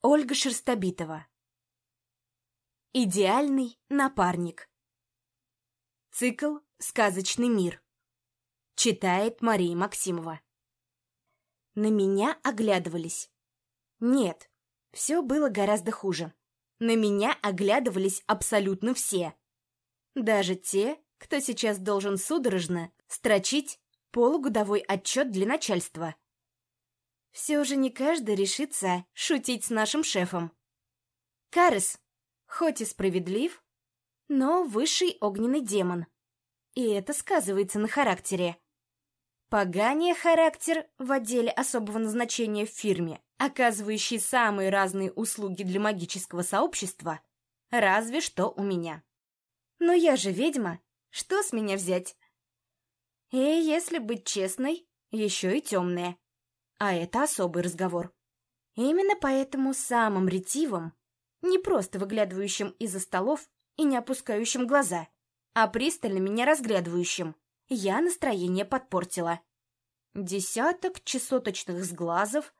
Ольга Шерстобитова. Идеальный напарник. Цикл «Сказочный мир». Читает Мария Максимова. На меня оглядывались. Нет, все было гораздо хуже. На меня оглядывались абсолютно все. Даже те, кто сейчас должен судорожно строчить полугодовой отчет для начальства. Все же не каждый решится шутить с нашим шефом. Карес, хоть и справедлив, но высший огненный демон. И это сказывается на характере. Погание характер в отделе особого назначения в фирме, оказывающий самые разные услуги для магического сообщества, разве что у меня. Но я же ведьма, что с меня взять? И если быть честной, еще и темная. А это особый разговор. Именно поэтому самым ретивым, не просто выглядывающим из-за столов и не опускающим глаза, а пристально меня разглядывающим, я настроение подпортила. Десяток чесоточных сглазов,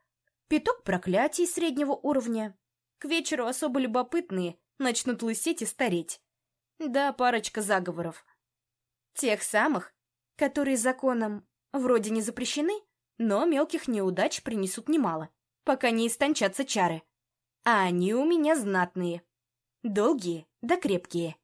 пяток проклятий среднего уровня. К вечеру особо любопытные начнут лысеть и стареть. Да, парочка заговоров. Тех самых, которые законом вроде не запрещены, но мелких неудач принесут немало, пока не истончатся чары. А они у меня знатные. Долгие да крепкие.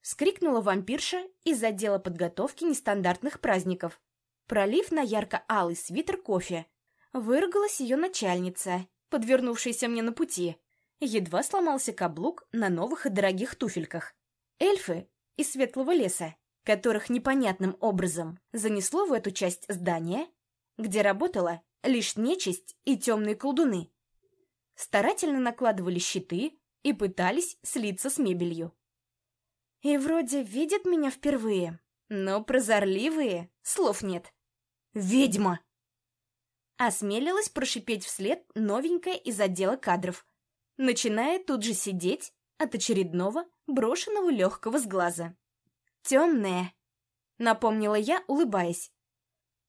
Скрикнула вампирша из отдела подготовки нестандартных праздников. Пролив на ярко-алый свитер кофе. Выругалась ее начальница, подвернувшаяся мне на пути. Едва сломался каблук на новых и дорогих туфельках. Эльфы из светлого леса, которых непонятным образом занесло в эту часть здания, где работала лишь нечисть и темные колдуны. Старательно накладывали щиты и пытались слиться с мебелью. И вроде видят меня впервые, но прозорливые, слов нет. «Ведьма!» Осмелилась прошипеть вслед новенькая из отдела кадров, начиная тут же сидеть от очередного брошенного легкого сглаза. «Темная!» — напомнила я, улыбаясь.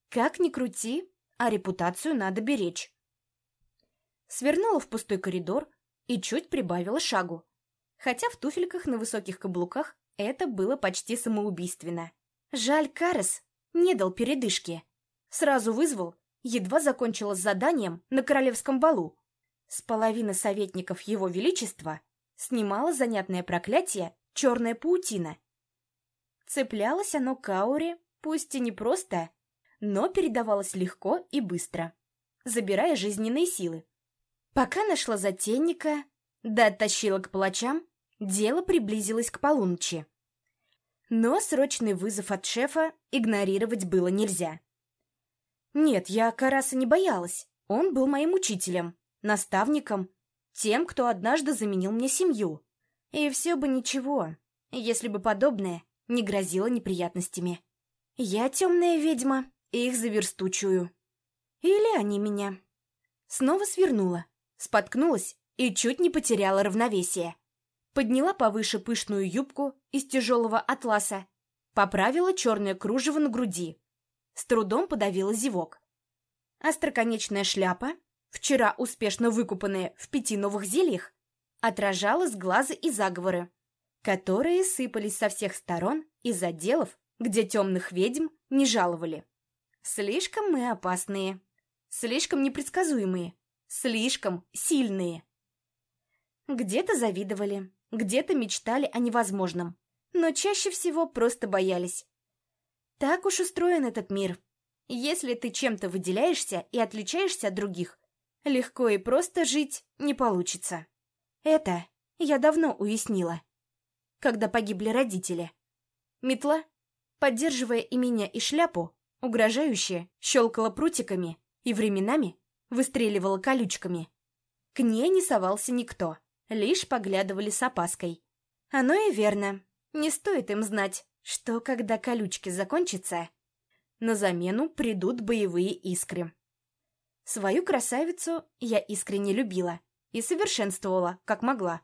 Как ни крути, а репутацию надо беречь. Свернула в пустой коридор и чуть прибавила шагу. Хотя в туфельках на высоких каблуках это было почти самоубийственно. Жаль, Карес не дал передышки. Сразу вызвал, едва закончила с заданием на королевском балу. С половины советников его величества снимала занятное проклятие «Черная паутина». Цеплялось оно к ауре, пусть и не просто, но передавалось легко и быстро, забирая жизненные силы. Пока нашла затейника, да оттащила к палачам, дело приблизилось к полуночи. Но срочный вызов от шефа игнорировать было нельзя. Нет, я Караса не боялась. Он был моим учителем, наставником, тем, кто однажды заменил мне семью. И все бы ничего, если бы подобное не грозило неприятностями. Я темная ведьма, их заверстучую. Или они меня. Снова свернула, споткнулась и чуть не потеряла равновесие. Подняла повыше пышную юбку из тяжелого атласа, поправила черное кружево на груди. С трудом подавила зевок. Остроконечная шляпа, вчера успешно выкупанная в пяти новых зельях, отражала сглазы и заговоры, которые сыпались со всех сторон из отделов, где темных ведьм не жаловали. Слишком мы опасные, слишком непредсказуемые, слишком сильные. Где-то завидовали, где-то мечтали о невозможном, но чаще всего просто боялись. Так уж устроен этот мир. Если ты чем-то выделяешься и отличаешься от других, легко и просто жить не получится. Это я давно уяснила, когда погибли родители. Метла, поддерживая и меня, и шляпу, угрожающе щелкала прутиками и временами выстреливала колючками. К ней не совался никто, лишь поглядывали с опаской. Оно и верно, не стоит им знать, что когда колючки закончатся, на замену придут боевые искры. Свою красавицу я искренне любила и совершенствовала, как могла.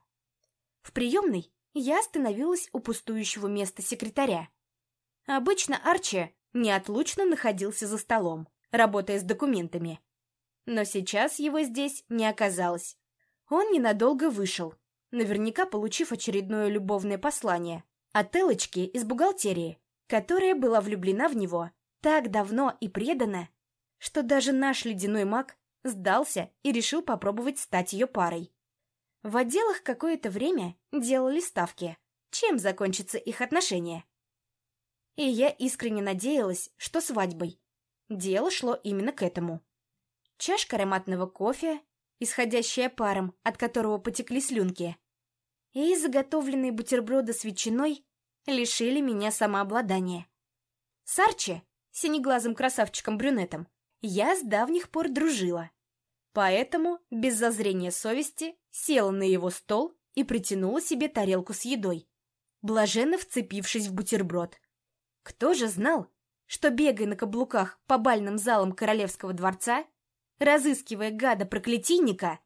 В приемной я остановилась у пустующего места секретаря. Обычно Арчи неотлучно находился за столом, работая с документами. Но сейчас его здесь не оказалось. Он ненадолго вышел, наверняка получив очередное любовное послание от Элочки из бухгалтерии, которая была влюблена в него так давно и предана, что даже наш ледяной маг сдался и решил попробовать стать ее парой. В отделах какое-то время делали ставки, чем закончатся их отношения. И я искренне надеялась, что свадьбой. Дело шло именно к этому. Чашка ароматного кофе, исходящая паром, от которого потекли слюнки, и заготовленные бутерброды с ветчиной лишили меня самообладания. С Арчи, синеглазым красавчиком-брюнетом, я с давних пор дружила. Поэтому, без зазрения совести, села на его стол и притянула себе тарелку с едой, блаженно вцепившись в бутерброд. Кто же знал, что, бегая на каблуках по бальным залам королевского дворца, разыскивая гада-проклятийника,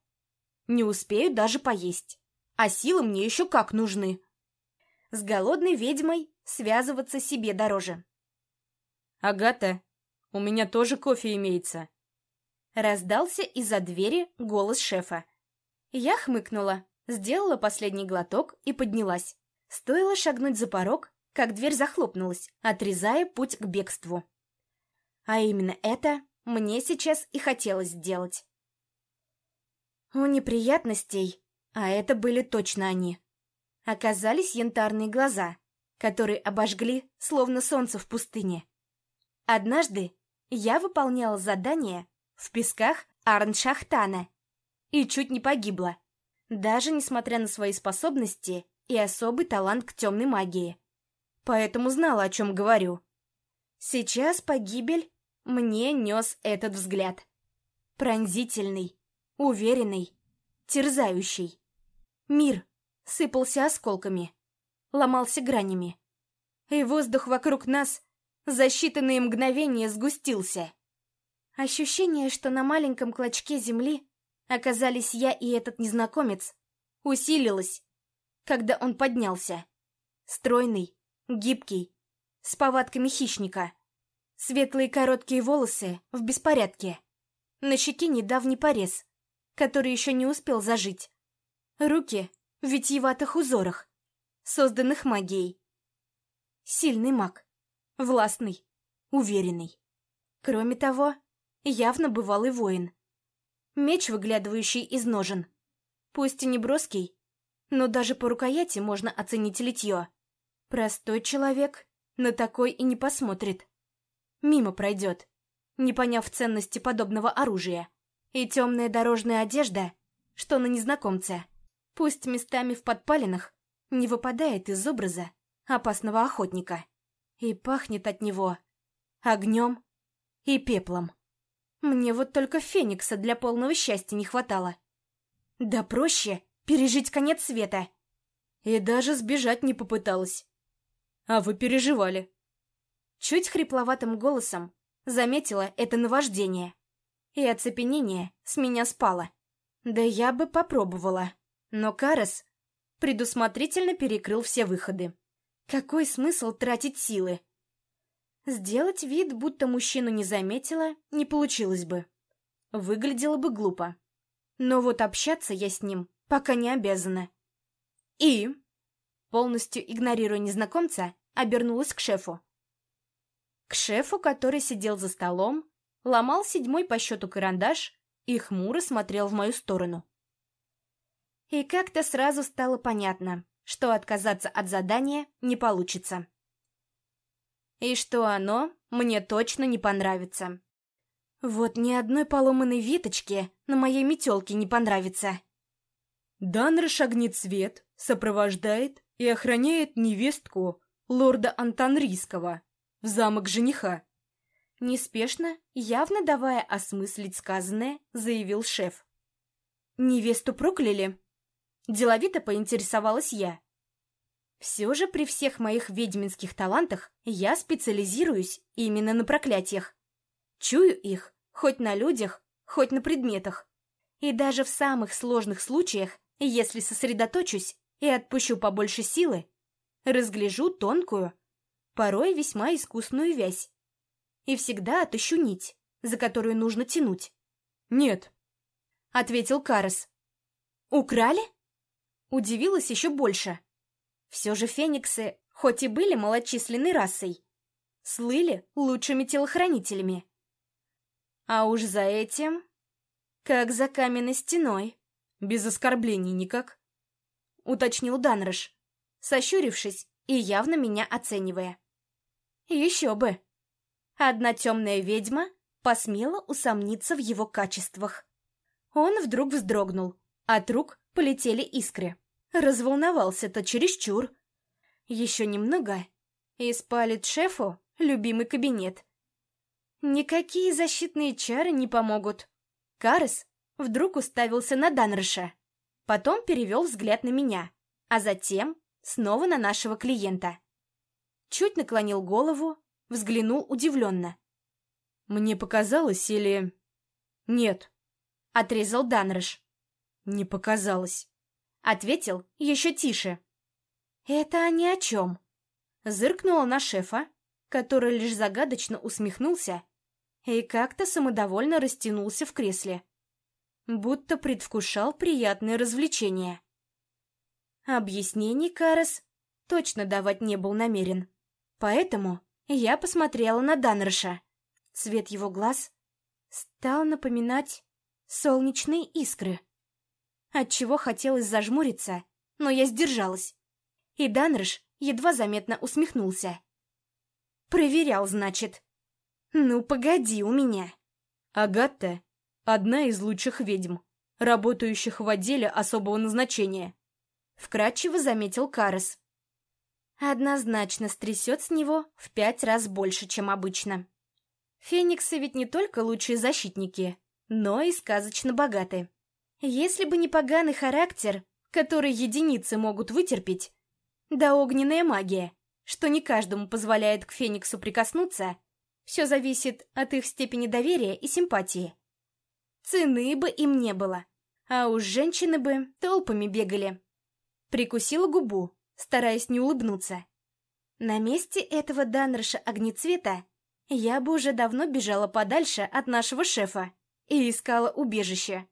не успею даже поесть, а силы мне еще как нужны. С голодной ведьмой связываться себе дороже. «Агата, у меня тоже кофе имеется», Раздался из-за двери голос шефа. Я хмыкнула, сделала последний глоток и поднялась. Стоило шагнуть за порог, как дверь захлопнулась, отрезая путь к бегству. А именно это мне сейчас и хотелось сделать. У неприятностей, а это были точно они, оказались янтарные глаза, которые обожгли, словно солнце в пустыне. Однажды я выполняла задание в песках Арншахтана и чуть не погибла, даже несмотря на свои способности и особый талант к темной магии. Поэтому знала, о чем говорю. Сейчас погибель мне нес этот взгляд. Пронзительный, уверенный, терзающий. Мир сыпался осколками, ломался гранями. И воздух вокруг нас за считанные мгновения сгустился. Ощущение, что на маленьком клочке земли оказались я и этот незнакомец, усилилось, когда он поднялся. Стройный, гибкий, с повадками хищника. Светлые короткие волосы в беспорядке. На щеке недавний порез, который еще не успел зажить. Руки в витиеватых узорах, созданных магией. Сильный маг, властный, уверенный. Кроме того, явно бывалый воин. Меч, выглядывающий из ножен. Пусть и не броский, но даже по рукояти можно оценить литье. Простой человек на такой и не посмотрит. Мимо пройдет, не поняв ценности подобного оружия. И темная дорожная одежда, что на незнакомце, пусть местами в подпалинах, не выпадает из образа опасного охотника. И пахнет от него огнем и пеплом. Мне вот только Феникса для полного счастья не хватало. Да проще пережить конец света. И даже сбежать не попыталась. А вы переживали. Чуть хрипловатым голосом заметила это наваждение. И оцепенение с меня спало. Да я бы попробовала. Но Карас предусмотрительно перекрыл все выходы. Какой смысл тратить силы? Сделать вид, будто мужчину не заметила, не получилось бы. Выглядело бы глупо. Но вот общаться я с ним пока не обязана. И, полностью игнорируя незнакомца, обернулась к шефу. К шефу, который сидел за столом, ломал седьмой по счету карандаш и хмуро смотрел в мою сторону. И как-то сразу стало понятно, что отказаться от задания не получится и что оно мне точно не понравится. Вот ни одной поломанной веточки на моей метелке не понравится. Данра шагнет свет, сопровождает и охраняет невестку лорда Антанрийского в замок жениха. Неспешно, явно давая осмыслить сказанное, заявил шеф. «Невесту прокляли?» Деловито поинтересовалась я. Все же при всех моих ведьминских талантах я специализируюсь именно на проклятиях. Чую их хоть на людях, хоть на предметах. И даже в самых сложных случаях, если сосредоточусь и отпущу побольше силы, разгляжу тонкую, порой весьма искусную вязь. И всегда отыщу нить, за которую нужно тянуть. «Нет», — ответил Карас. Украли? Удивилась еще больше. Все же фениксы, хоть и были малочисленной расой, слыли лучшими телохранителями. А уж за этим, как за каменной стеной, без оскорблений никак, уточнил Данрош, сощурившись и явно меня оценивая. Еще бы. Одна темная ведьма посмела усомниться в его качествах. Он вдруг вздрогнул, от рук полетели искры. Разволновался-то чересчур. Еще немного, и спалит шефу любимый кабинет. Никакие защитные чары не помогут. Карес вдруг уставился на Данроша, потом перевел взгляд на меня, а затем снова на нашего клиента. Чуть наклонил голову, взглянул удивленно. «Мне показалось или...» «Нет», — отрезал Данрош. «Не показалось», — ответил еще тише. «Это ни о чем», — зыркнула на шефа, который лишь загадочно усмехнулся и как-то самодовольно растянулся в кресле, будто предвкушал приятное развлечение. Объяснений Карес точно давать не был намерен, поэтому я посмотрела на Данроша. Цвет его глаз стал напоминать солнечные искры. Отчего хотелось зажмуриться, но я сдержалась. И Данрош едва заметно усмехнулся. «Проверял, значит. Ну, погоди у меня». Агатта — одна из лучших ведьм, работающих в отделе особого назначения. Вкратчиво заметил Карес. Однозначно стрясет с него в пять раз больше, чем обычно. Фениксы ведь не только лучшие защитники, но и сказочно богаты. Если бы не поганый характер, который единицы могут вытерпеть, да огненная магия, что не каждому позволяет к Фениксу прикоснуться, все зависит от их степени доверия и симпатии. Цены бы им не было, а уж женщины бы толпами бегали. Прикусила губу, стараясь не улыбнуться. На месте этого Данроша огнецвета я бы уже давно бежала подальше от нашего шефа и искала убежище.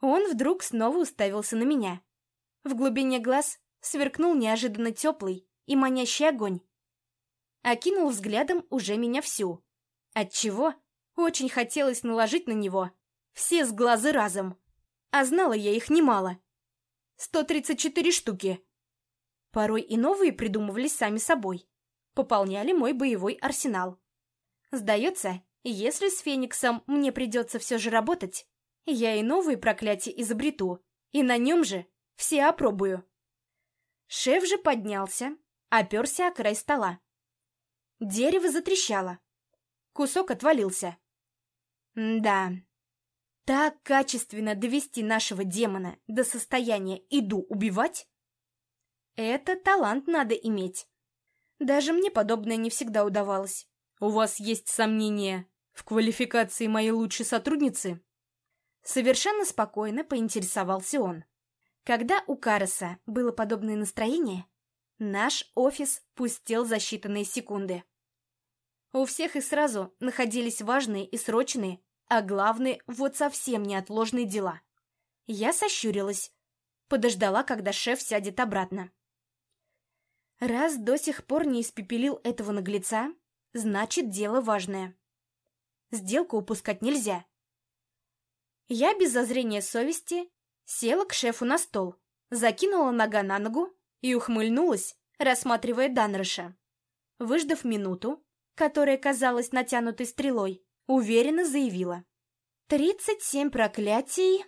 Он вдруг снова уставился на меня. В глубине глаз сверкнул неожиданно теплый и манящий огонь. Окинул взглядом уже меня всю. Отчего очень хотелось наложить на него все с глазы разом. А знала я их немало. 134 штуки. Порой и новые придумывались сами собой. Пополняли мой боевой арсенал. Сдается, если с Фениксом мне придется все же работать, я и новые проклятия изобрету, и на нем же все опробую. Шеф же поднялся, оперся о край стола. Дерево затрещало. Кусок отвалился. Да, так качественно довести нашего демона до состояния «иду убивать» — это талант надо иметь. Даже мне подобное не всегда удавалось. «У вас есть сомнения в квалификации моей лучшей сотрудницы?» Совершенно спокойно поинтересовался он. Когда у Караса было подобное настроение, наш офис пустел за считанные секунды. У всех и сразу находились важные и срочные, а главные вот совсем неотложные дела. Я сощурилась, подождала, когда шеф сядет обратно. Раз до сих пор не испепелил этого наглеца, значит, дело важное. Сделку упускать нельзя. Я без зазрения совести села к шефу на стол, закинула нога на ногу и ухмыльнулась, рассматривая Данроша. Выждав минуту, которая казалась натянутой стрелой, уверенно заявила. «Тридцать семь проклятий,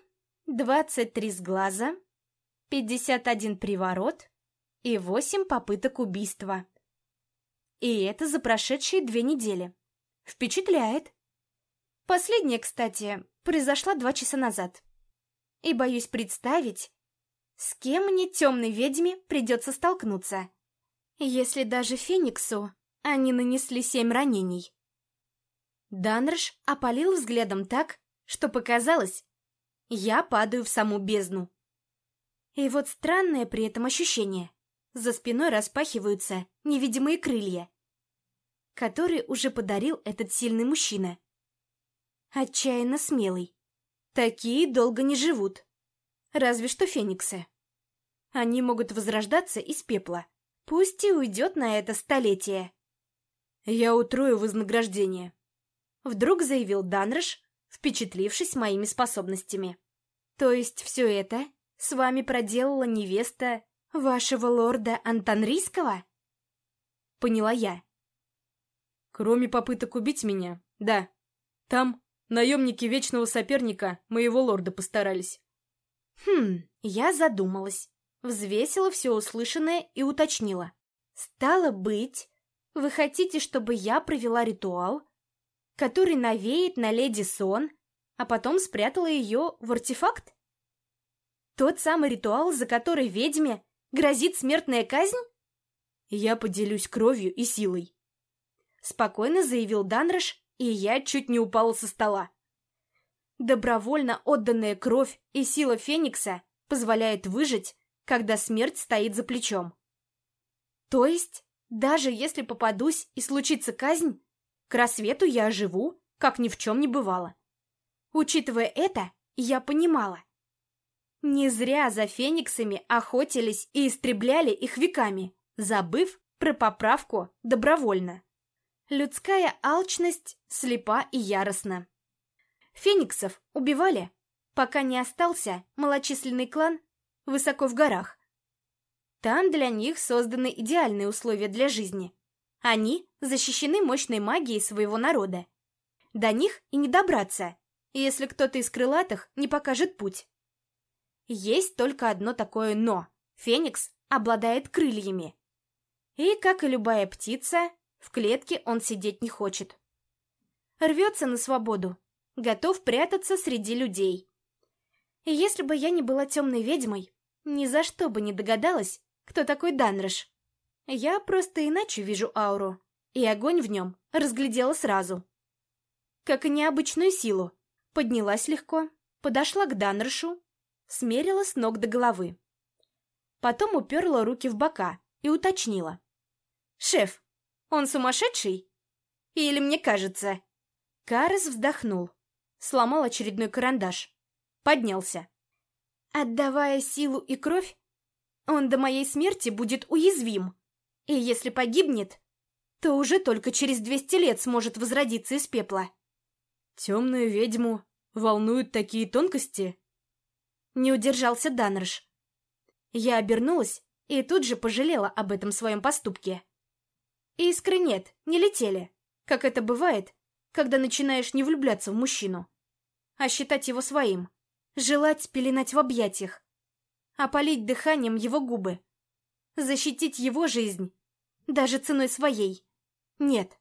двадцать три сглаза, пятьдесят один приворот и восемь попыток убийства. И это за прошедшие две недели. Впечатляет. Последняя, кстати, произошла два часа назад. И боюсь представить, с кем мне, темной ведьме, придется столкнуться, если даже Фениксу они нанесли семь ранений. Данрш опалил взглядом так, что показалось, я падаю в саму бездну. И вот странное при этом ощущение. За спиной распахиваются невидимые крылья, которые уже подарил этот сильный мужчина. Отчаянно смелый. Такие долго не живут. Разве что фениксы. Они могут возрождаться из пепла. Пусть и уйдет на это столетие. Я утрою вознаграждение. Вдруг заявил Данрыш, впечатлившись моими способностями. То есть все это с вами проделала невеста вашего лорда Антонрийского? Поняла я. Кроме попыток убить меня, да. Там наемники вечного соперника моего лорда постарались. Хм, я задумалась, взвесила все услышанное и уточнила. Стало быть, вы хотите, чтобы я провела ритуал, который навеет на леди сон, а потом спрятала ее в артефакт? Тот самый ритуал, за который ведьме грозит смертная казнь? Я поделюсь кровью и силой. Спокойно заявил Данрош, и я чуть не упала со стола. Добровольно отданная кровь и сила Феникса позволяет выжить, когда смерть стоит за плечом. То есть, даже если попадусь и случится казнь, к рассвету я оживу, как ни в чем не бывало. Учитывая это, я понимала. Не зря за фениксами охотились и истребляли их веками, забыв про поправку добровольно. Людская алчность слепа и яростна. Фениксов убивали, пока не остался малочисленный клан высоко в горах. Там для них созданы идеальные условия для жизни. Они защищены мощной магией своего народа. До них и не добраться, если кто-то из крылатых не покажет путь. Есть только одно такое «но». Феникс обладает крыльями. И, как и любая птица, в клетке он сидеть не хочет. Рвется на свободу, готов прятаться среди людей. И если бы я не была темной ведьмой, ни за что бы не догадалась, кто такой Данрош. Я просто иначе вижу ауру, и огонь в нем разглядела сразу. Как и необычную силу. Поднялась легко, подошла к Данрошу, смерила с ног до головы. Потом уперла руки в бока и уточнила. «Шеф, он сумасшедший? Или мне кажется?» Карас вздохнул, сломал очередной карандаш, поднялся. «Отдавая силу и кровь, он до моей смерти будет уязвим, и если погибнет, то уже только через двести лет сможет возродиться из пепла». «Темную ведьму волнуют такие тонкости?» Не удержался Данрш. Я обернулась и тут же пожалела об этом своем поступке. Искры нет, не летели, как это бывает, когда начинаешь не влюбляться в мужчину, а считать его своим, желать пеленать в объятиях, опалить дыханием его губы, защитить его жизнь, даже ценой своей. Нет,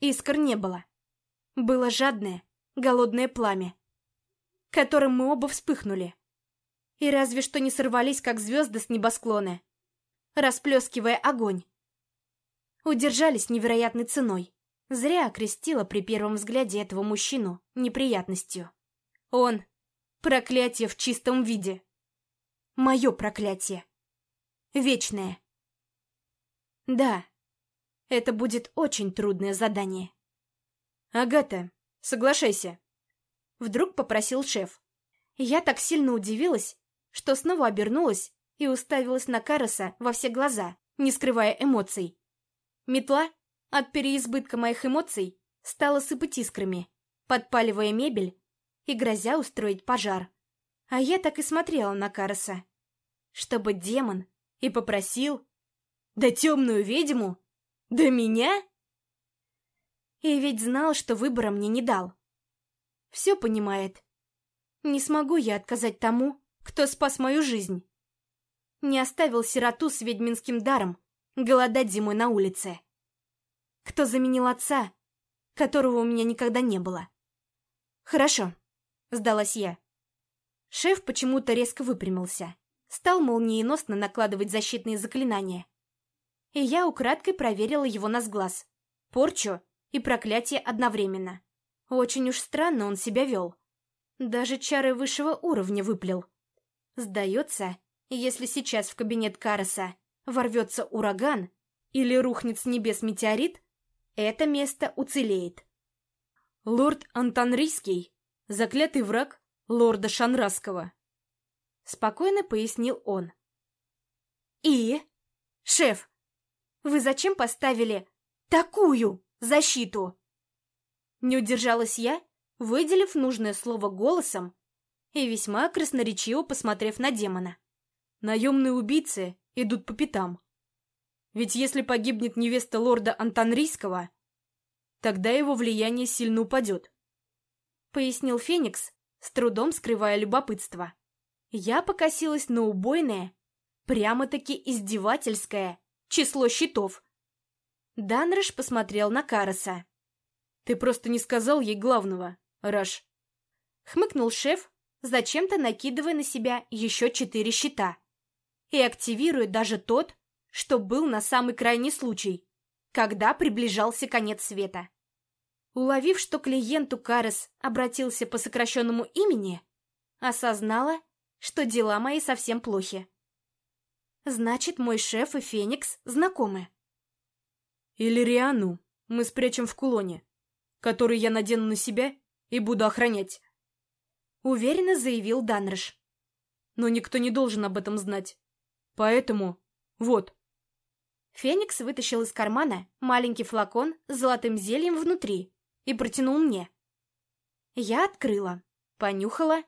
искр не было. Было жадное, голодное пламя, которым мы оба вспыхнули и разве что не сорвались, как звезды с небосклона, расплескивая огонь. Удержались невероятной ценой. Зря окрестила при первом взгляде этого мужчину неприятностью. Он — проклятие в чистом виде. Мое проклятие. Вечное. Да, это будет очень трудное задание. «Агата, соглашайся», — вдруг попросил шеф. Я так сильно удивилась, что снова обернулась и уставилась на Кароса во все глаза, не скрывая эмоций. Метла от переизбытка моих эмоций стала сыпать искрами, подпаливая мебель и грозя устроить пожар. А я так и смотрела на Кароса. Чтобы демон и попросил... Да темную ведьму? Да меня? И ведь знал, что выбора мне не дал. Все понимает. Не смогу я отказать тому, кто спас мою жизнь. Не оставил сироту с ведьминским даром голодать зимой на улице. Кто заменил отца, которого у меня никогда не было. Хорошо, сдалась я. Шеф почему-то резко выпрямился, стал молниеносно накладывать защитные заклинания. И я украдкой проверила его на сглаз, порчу и проклятие одновременно. Очень уж странно он себя вел. Даже чары высшего уровня выплел. Сдается, если сейчас в кабинет Караса ворвется ураган или рухнет с небес метеорит, это место уцелеет. Лорд Антонрийский — заклятый враг лорда Шанрасского. Спокойно пояснил он. И? Шеф, вы зачем поставили такую защиту? Не удержалась я, выделив нужное слово голосом и весьма красноречиво посмотрев на демона. Наемные убийцы идут по пятам. Ведь если погибнет невеста лорда Антанрийского, тогда его влияние сильно упадет. Пояснил Феникс, с трудом скрывая любопытство. Я покосилась на убойное, прямо-таки издевательское, число щитов. Данрыш посмотрел на Караса. «Ты просто не сказал ей главного, Раш». Хмыкнул шеф, зачем-то накидывая на себя еще четыре щита. И активируя даже тот, что был на самый крайний случай, когда приближался конец света. Уловив, что клиенту Карес обратился по сокращенному имени, осознала, что дела мои совсем плохи. Значит, мой шеф и Феникс знакомы. Или Риану мы спрячем в кулоне, который я надену на себя и буду охранять. Уверенно заявил Данрыш. Но никто не должен об этом знать. Поэтому вот. Феникс вытащил из кармана маленький флакон с золотым зельем внутри и протянул мне. Я открыла, понюхала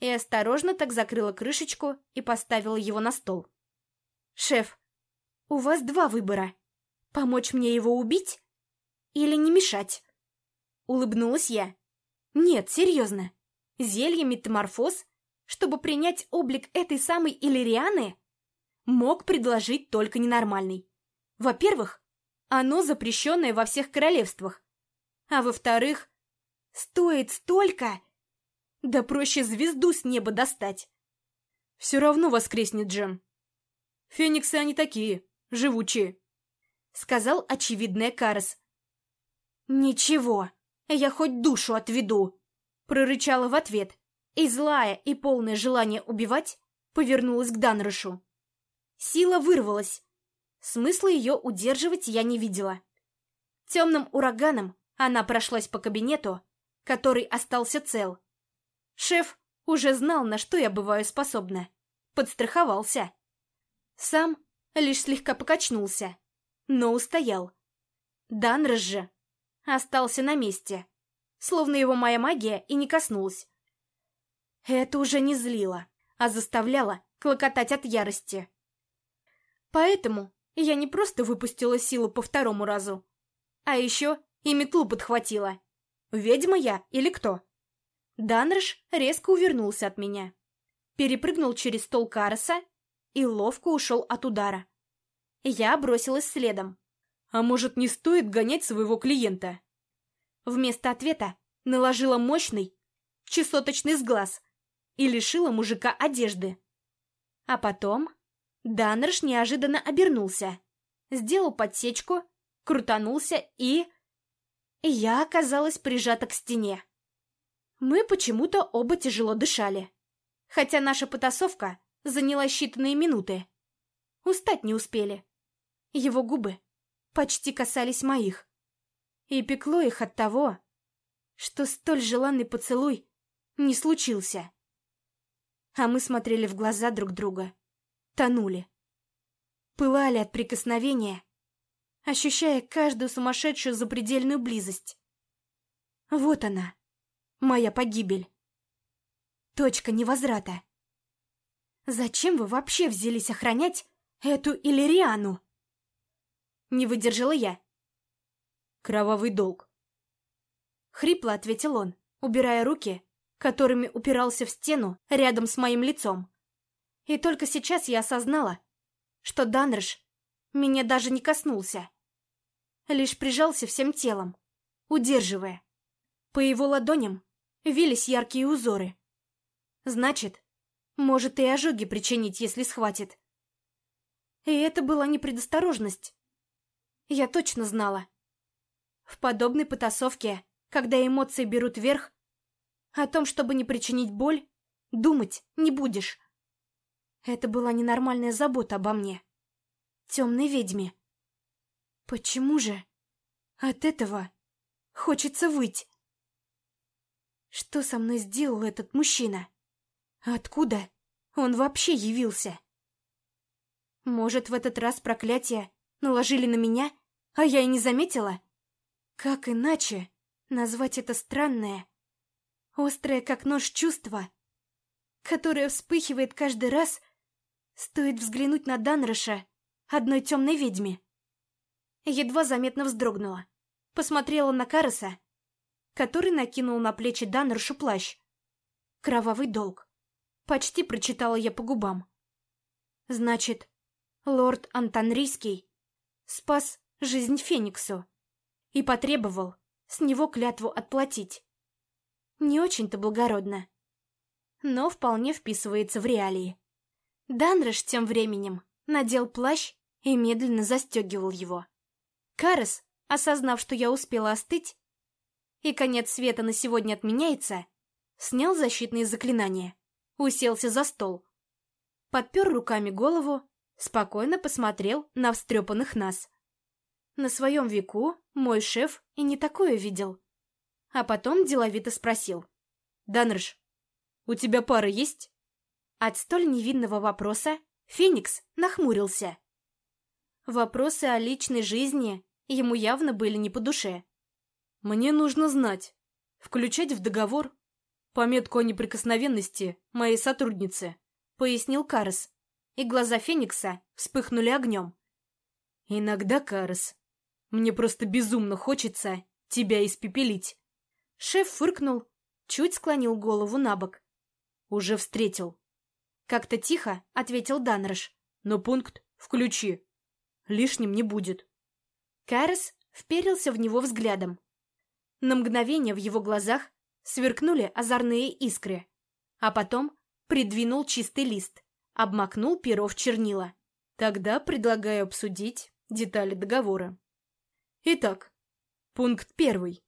и осторожно так закрыла крышечку и поставила его на стол. «Шеф, у вас два выбора. Помочь мне его убить или не мешать?» Улыбнулась я. «Нет, серьезно. Зелье метаморфоз, чтобы принять облик этой самой Иллирианы, мог предложить только ненормальный. Во-первых, оно запрещенное во всех королевствах. А во-вторых, стоит столько... Да проще звезду с неба достать. Все равно воскреснет Джем. Фениксы они такие, живучие. Сказал очевидный Карас. Ничего, я хоть душу отведу. Прорычала в ответ. И злая, и полное желание убивать, повернулась к Данрышу. Сила вырвалась. Смысла ее удерживать я не видела. Темным ураганом она прошлась по кабинету, который остался цел. Шеф уже знал, на что я бываю способна. Подстраховался. Сам лишь слегка покачнулся, но устоял. Данрос же остался на месте, словно его моя магия и не коснулась. Это уже не злило, а заставляло клокотать от ярости. Поэтому я не просто выпустила силу по второму разу, а еще и метлу подхватила. Ведьма я или кто? Данрыш резко увернулся от меня. Перепрыгнул через стол Караса и ловко ушел от удара. Я бросилась следом. А может, не стоит гонять своего клиента? Вместо ответа наложила мощный, чесоточный сглаз и лишила мужика одежды. А потом Данрш неожиданно обернулся, сделал подсечку, крутанулся и... Я оказалась прижата к стене. Мы почему-то оба тяжело дышали, хотя наша потасовка заняла считанные минуты. Устать не успели. Его губы почти касались моих. И пекло их от того, что столь желанный поцелуй не случился. А мы смотрели в глаза друг друга тонули. Пылали от прикосновения, ощущая каждую сумасшедшую запредельную близость. Вот она, моя погибель. Точка невозврата. Зачем вы вообще взялись охранять эту Иллириану? Не выдержала я. Кровавый долг. Хрипло ответил он, убирая руки, которыми упирался в стену рядом с моим лицом. И только сейчас я осознала, что Данрыш меня даже не коснулся. Лишь прижался всем телом, удерживая. По его ладоням вились яркие узоры. Значит, может и ожоги причинить, если схватит. И это была не предосторожность. Я точно знала. В подобной потасовке, когда эмоции берут верх, о том, чтобы не причинить боль, думать не будешь. Это была ненормальная забота обо мне. Темной ведьме. Почему же от этого хочется выть? Что со мной сделал этот мужчина? Откуда он вообще явился? Может, в этот раз проклятие наложили на меня, а я и не заметила? Как иначе назвать это странное, острое как нож чувство, которое вспыхивает каждый раз, стоит взглянуть на Данроша, одной темной ведьме? Едва заметно вздрогнула, посмотрела на Караса, который накинул на плечи Данрошу плащ. Кровавый долг. Почти прочитала я по губам. Значит, лорд Антонрийский спас жизнь Фениксу и потребовал с него клятву отплатить. Не очень-то благородно, но вполне вписывается в реалии. Данрыш тем временем надел плащ и медленно застегивал его. Карес, осознав, что я успела остыть, и конец света на сегодня отменяется, снял защитные заклинания, уселся за стол, подпер руками голову, спокойно посмотрел на встрепанных нас. На своем веку мой шеф и не такое видел. А потом деловито спросил. «Данрыш, у тебя пара есть?» От столь невинного вопроса Феникс нахмурился. Вопросы о личной жизни ему явно были не по душе. «Мне нужно знать, включать в договор пометку о неприкосновенности моей сотрудницы», пояснил Карес, и глаза Феникса вспыхнули огнем. «Иногда, Карес, мне просто безумно хочется тебя испепелить. Шеф фыркнул, чуть склонил голову на бок. Уже встретил. Как-то тихо ответил Данрош. Но пункт включи. Лишним не будет. Карес вперился в него взглядом. На мгновение в его глазах сверкнули озорные искры, а потом придвинул чистый лист, обмакнул перо в чернила. Тогда предлагаю обсудить детали договора. Итак, пункт первый.